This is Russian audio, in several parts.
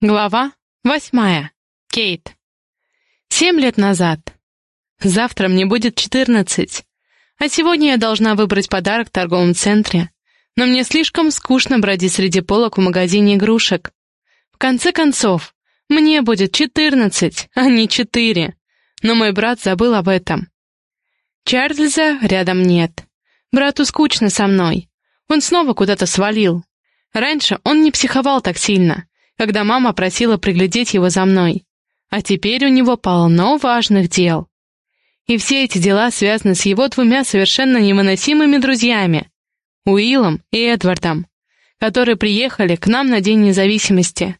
Глава восьмая. Кейт. Семь лет назад. Завтра мне будет четырнадцать. А сегодня я должна выбрать подарок в торговом центре. Но мне слишком скучно бродить среди полок в магазине игрушек. В конце концов, мне будет четырнадцать, а не четыре. Но мой брат забыл об этом. Чарльза рядом нет. Брату скучно со мной. Он снова куда-то свалил. Раньше он не психовал так сильно когда мама просила приглядеть его за мной. А теперь у него полно важных дел. И все эти дела связаны с его двумя совершенно невыносимыми друзьями, Уиллом и Эдвардом, которые приехали к нам на День независимости.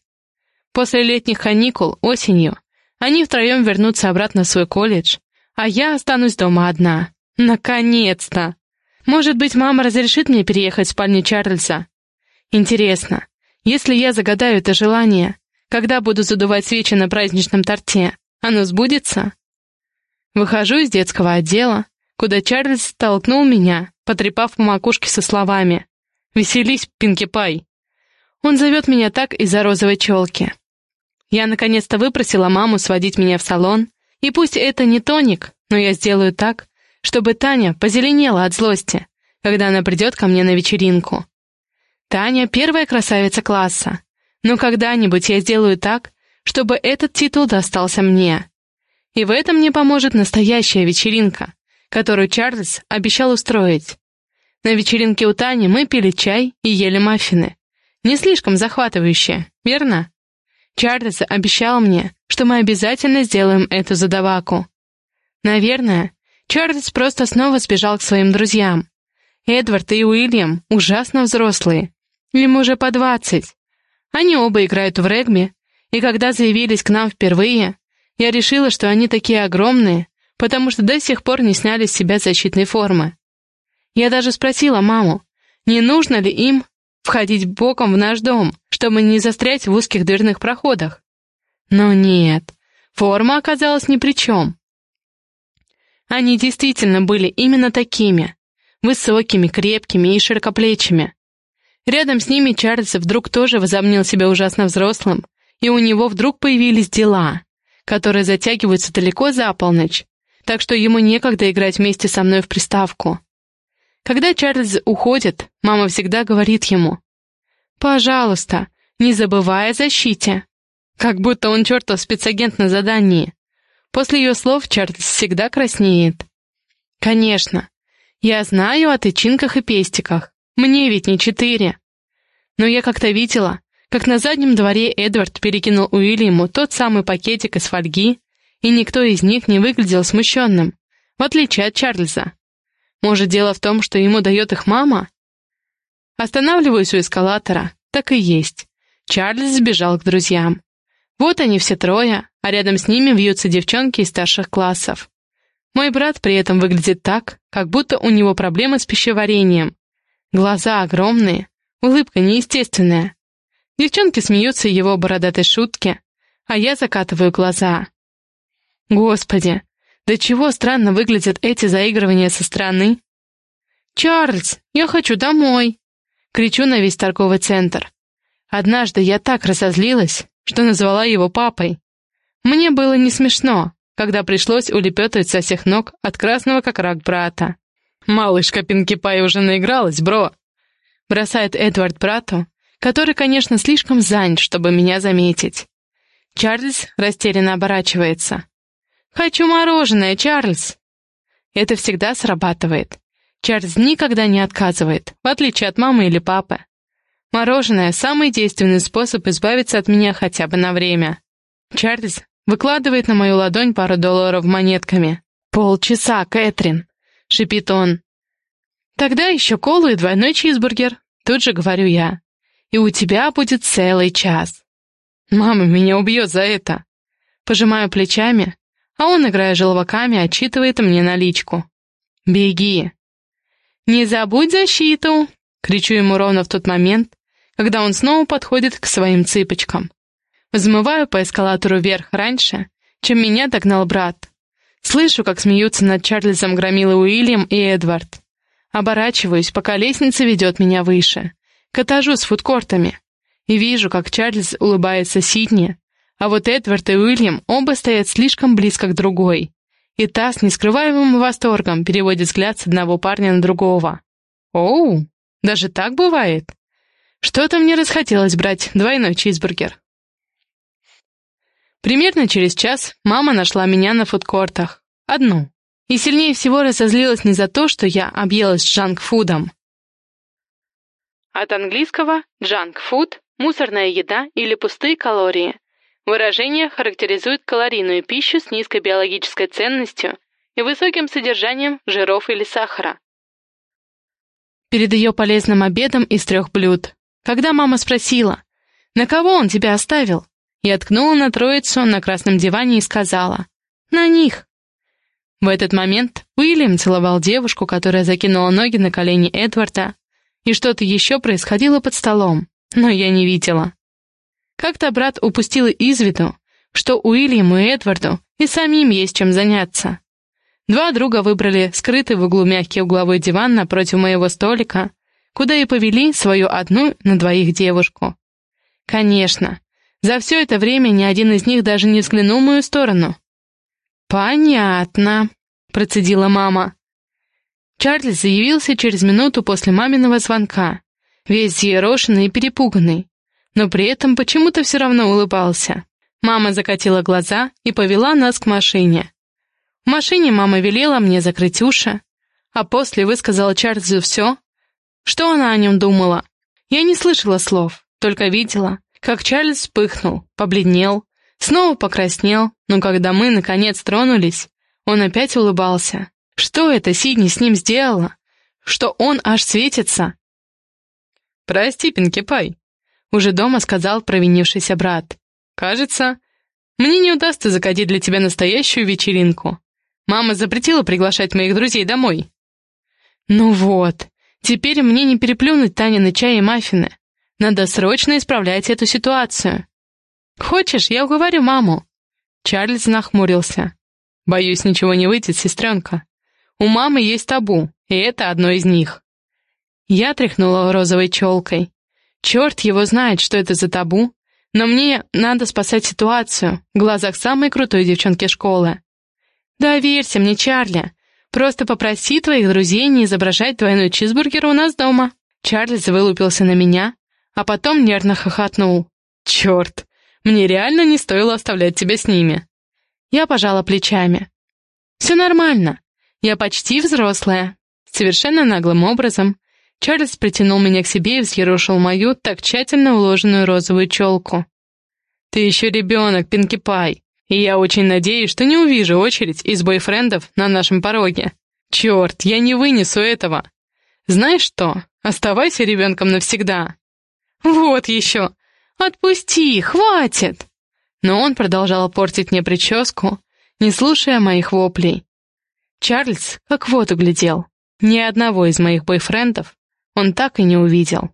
После летних каникул, осенью, они втроем вернутся обратно в свой колледж, а я останусь дома одна. Наконец-то! Может быть, мама разрешит мне переехать в спальню Чарльза? Интересно, если я загадаю это желание, когда буду задувать свечи на праздничном торте, оно сбудется? Выхожу из детского отдела, куда Чарльз толкнул меня, потрепав по макушке со словами «Веселись, Пинки Пай!». Он зовет меня так из-за розовой челки. Я наконец-то выпросила маму сводить меня в салон, и пусть это не тоник, но я сделаю так, чтобы Таня позеленела от злости, когда она придет ко мне на вечеринку. Таня — первая красавица класса. Но когда-нибудь я сделаю так, чтобы этот титул достался мне. И в этом мне поможет настоящая вечеринка, которую Чарльз обещал устроить. На вечеринке у Тани мы пили чай и ели маффины. Не слишком захватывающе, верно? Чарльз обещал мне, что мы обязательно сделаем эту задаваку. Наверное, Чарльз просто снова сбежал к своим друзьям. Эдвард и Уильям ужасно взрослые, им уже по двадцать. Они оба играют в регби, и когда заявились к нам впервые, я решила, что они такие огромные, потому что до сих пор не сняли с себя защитной формы. Я даже спросила маму, не нужно ли им входить боком в наш дом, чтобы не застрять в узких дверных проходах. Но нет, форма оказалась ни при чем. Они действительно были именно такими, высокими, крепкими и широкоплечими. Рядом с ними Чарльз вдруг тоже возомнил себя ужасно взрослым, и у него вдруг появились дела, которые затягиваются далеко за полночь, так что ему некогда играть вместе со мной в приставку. Когда Чарльз уходит, мама всегда говорит ему, «Пожалуйста, не забывай о защите». Как будто он чертов спецагент на задании. После ее слов Чарльз всегда краснеет. «Конечно, я знаю о тычинках и пестиках, мне ведь не четыре. Но я как-то видела, как на заднем дворе Эдвард перекинул Уильяму тот самый пакетик из фольги, и никто из них не выглядел смущенным, в отличие от Чарльза. Может, дело в том, что ему дает их мама? Останавливаюсь у эскалатора. Так и есть. Чарльз сбежал к друзьям. Вот они все трое, а рядом с ними вьются девчонки из старших классов. Мой брат при этом выглядит так, как будто у него проблемы с пищеварением, Глаза огромные, улыбка неестественная. Девчонки смеются его бородатой шутке, а я закатываю глаза. Господи, до чего странно выглядят эти заигрывания со стороны. «Чарльз, я хочу домой!» — кричу на весь торговый центр. Однажды я так разозлилась, что назвала его папой. Мне было не смешно, когда пришлось улепетывать со всех ног от красного как рак брата. «Малышка Пинки Пай уже наигралась, бро!» Бросает Эдвард брату, который, конечно, слишком занят, чтобы меня заметить. Чарльз растерянно оборачивается. «Хочу мороженое, Чарльз!» Это всегда срабатывает. Чарльз никогда не отказывает, в отличие от мамы или папы. Мороженое — самый действенный способ избавиться от меня хотя бы на время. Чарльз выкладывает на мою ладонь пару долларов монетками. «Полчаса, Кэтрин!» — шипит он. «Тогда еще колу и двойной чизбургер», — тут же говорю я. «И у тебя будет целый час». Мама меня убьет за это. Пожимаю плечами, а он, играя желваками, отчитывает мне наличку. «Беги!» «Не забудь защиту!» — кричу ему ровно в тот момент, когда он снова подходит к своим цыпочкам. Взмываю по эскалатору вверх раньше, чем меня догнал брат. Слышу, как смеются над Чарльзом Громилы Уильям и Эдвард. Оборачиваюсь, пока лестница ведет меня выше. К этажу с фудкортами. и вижу, как Чарльз улыбается Сидни, а вот Эдвард и Уильям оба стоят слишком близко к другой. И та с нескрываемым восторгом переводит взгляд с одного парня на другого. «Оу, даже так бывает?» Что-то мне расхотелось брать двойной чизбургер. Примерно через час мама нашла меня на фудкортах. Одну. И сильнее всего разозлилась не за то, что я объелась джанк-фудом. От английского «джанк-фуд» — мусорная еда или пустые калории. Выражение характеризует калорийную пищу с низкой биологической ценностью и высоким содержанием жиров или сахара. Перед ее полезным обедом из трех блюд когда мама спросила, «На кого он тебя оставил?» Я ткнула на троицу на красном диване и сказала, «На них». В этот момент Уильям целовал девушку, которая закинула ноги на колени Эдварда, и что-то еще происходило под столом, но я не видела. Как-то брат упустил из виду, что Уильяму и Эдварду и самим есть чем заняться. Два друга выбрали скрытый в углу мягкий угловой диван напротив моего столика, куда и повели свою одну на двоих девушку. Конечно, за все это время ни один из них даже не взглянул в мою сторону. «Понятно», — процедила мама. Чарльз заявился через минуту после маминого звонка, весь зъерошенный и перепуганный, но при этом почему-то все равно улыбался. Мама закатила глаза и повела нас к машине. В машине мама велела мне закрыть уши, а после высказала Чарльзу все, что она о нем думала? Я не слышала слов, только видела, как Чарльз вспыхнул, побледнел, снова покраснел, но когда мы, наконец, тронулись, он опять улыбался. Что это Сидни с ним сделала? Что он аж светится? «Прости, Пинки Пай», — уже дома сказал провинившийся брат. «Кажется, мне не удастся закатить для тебя настоящую вечеринку. Мама запретила приглашать моих друзей домой». «Ну вот, Теперь мне не переплюнуть Танины чай и маффины. Надо срочно исправлять эту ситуацию. Хочешь, я уговорю маму?» Чарльз нахмурился. «Боюсь, ничего не выйдет, сестренка. У мамы есть табу, и это одно из них». Я тряхнула розовой челкой. Черт его знает, что это за табу, но мне надо спасать ситуацию в глазах самой крутой девчонки школы. «Доверься мне, Чарли. Просто попроси твоих друзей не изображать двойной чизбургер у нас дома». Чарльз вылупился на меня, а потом нервно хохотнул. «Черт, мне реально не стоило оставлять тебя с ними». Я пожала плечами. «Все нормально. Я почти взрослая». Совершенно наглым образом Чарльз притянул меня к себе и взъерошил мою так тщательно уложенную розовую челку. «Ты еще ребенок, Пинки Пай. И я очень надеюсь, что не увижу очередь из бойфрендов на нашем пороге. Черт, я не вынесу этого. Знаешь что, оставайся ребенком навсегда. Вот еще. Отпусти, хватит. Но он продолжал портить мне прическу, не слушая моих воплей. Чарльз как в воду глядел. Ни одного из моих бойфрендов он так и не увидел.